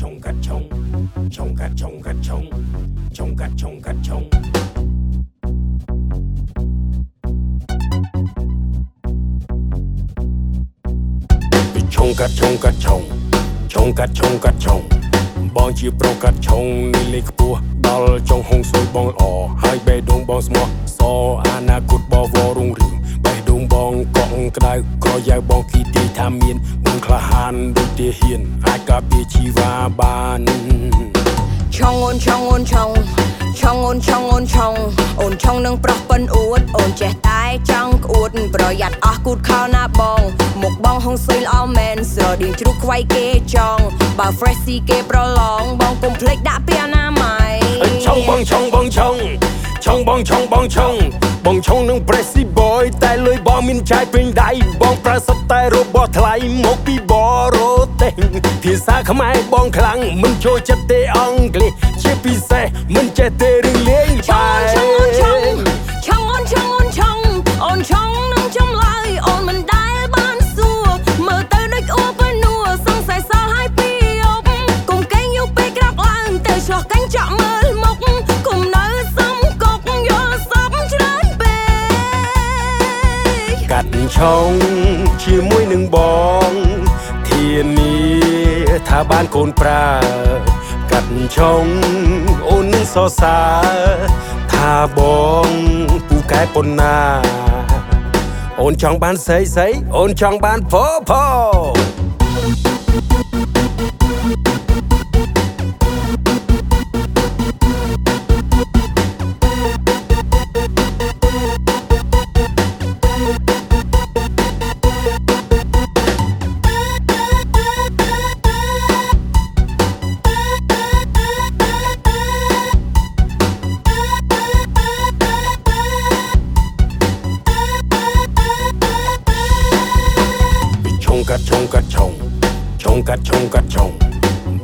ឆុងកាត់ឆុងឆុងកាត់ឆុងកាត់ឆុងឆុងកាត់ឆុងកាត់ឆុងឆុងកាត់ឆុងកាត់ឆុងឆុងកាត់ឆុងកាត់ឆុងបងជាប្រុសកាត់ឆុងនេះលេខខ្ពស់ដល់ចុងហុងស៊ុយបងល្អហើយបេះដូងបងស្មោះសអនាគតបវររុងរឿងបេះដូងបងកក់ក្ដៅក្រយ៉ៅបងគីទីថាមានបង ក្លាហានដូចទាហាន អាចការពារជីវ៉ាបានឆុងអូនឆុងអូនឆុងឆុងអូនឆុងអូនឆុងអូនឆុងនឹងប្រុសប៉ិនអួតអូនចេះតែចង់ក្អួតប្រយ័ត្នអស់គូតខោណាបងមុខបងហុងស៊ុយល្អមែនស្រដៀងជ្រូកខ្វៃគេចង់បើ fresh ស៊ីគេប្រឡងបងកុំភ្លេចដាក់ពីអនាម័យឆុងបងឆុងបងឆុងឆុងបងឆុងបងឆុង បងឆុងនឹង Pressy Boy តែលុយបងមានចាយពេញដៃបងប្រើសត្វតែរបស់ថ្លៃមកពីបរទេសភាសាខ្មែរបងខ្លាំងមិនចូលចិត្តទេអង់គ្លេសជាពិសេសមិនចេះទេរឿង ឆុងជាមួយនឹងបងធានាថាបានកូនប្រើ កាត់ឆុងអូននឹងសរសើរថាបងពូកែប៉ុណ្ណា អូនចង់បានស្អីស្អីអូនចង់បានផផ កាត់ឆុងកាត់ឆុងឆុងកាត់ឆុងកាត់ឆុង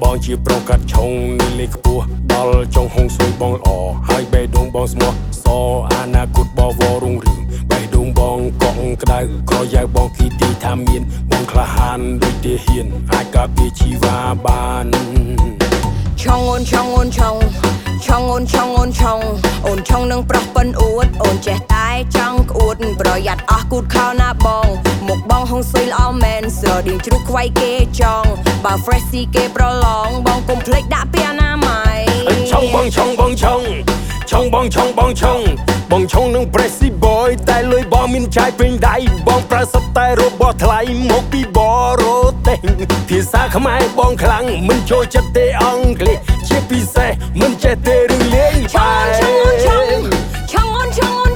បងជាប្រុសកាត់ឆុងនេះលេខខ្ពស់ដល់ចុងហុងស៊ុយបងល្អហើយបេះដូងបងស្មោះសអនាគតបវររុងរឿងបេះដូងបងកក់ក្ដៅក្រយ៉ៅបងគីទីថាមានបងក្លាហានដូចទាហានអាចការពារជីវ៉ាបានឆុងអូនឆុងអូនឆុងឆុងអូនឆុងអូនឆុងអូនឆុងនឹងប្រុសប៉ិនអួតអូនចេះតែចង់ក្អួតប្រយ័ត្នអស់គូតខោណាបងមុខបង ហុងស៊ុយល្អមែនស្រដៀងជ្រូកខ្វៃគេចង់បើ fresh ស៊ីគេប្រឡងបងកុំភ្លេចដាក់ពីអនាម័យឆុងបងឆុងបងឆុងឆុងបងឆុងបងឆុងបងឆុងនឹង Pressy Boy តែលុយបងមានចាយពេញដៃបងប្រើសត្វតែរបស់ថ្លៃមកពីបរទេសភាសាខ្មែរបងខ្លាំងមិនចូលចិត្តទេអង់គ្លេសជាពិសេសមិនចេះទេរឿងលេងឆុងឆុងអូនឆុងឆុងអូនឆុងអូន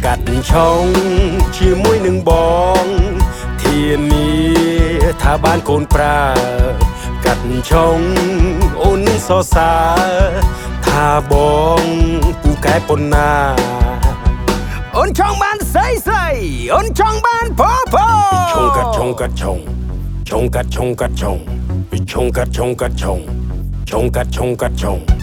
កកាត់ឆុងជាមួយនឹងបងធានាថាបានកូនប្រើ កាត់ឆុងអូននឹងសរសើរថាបងពូកែប៉ុណ្ណាអូនចង់បានស្អីស្អីអូនចង់បានផផឆុងកាត់ឆុងកាត់ឆុងឆុងកាត់ឆុងកាត់ឆុងពីឆុងកាត់ឆុងកាត់ឆុងឆុងកាត់ឆុងកាត់ឆុង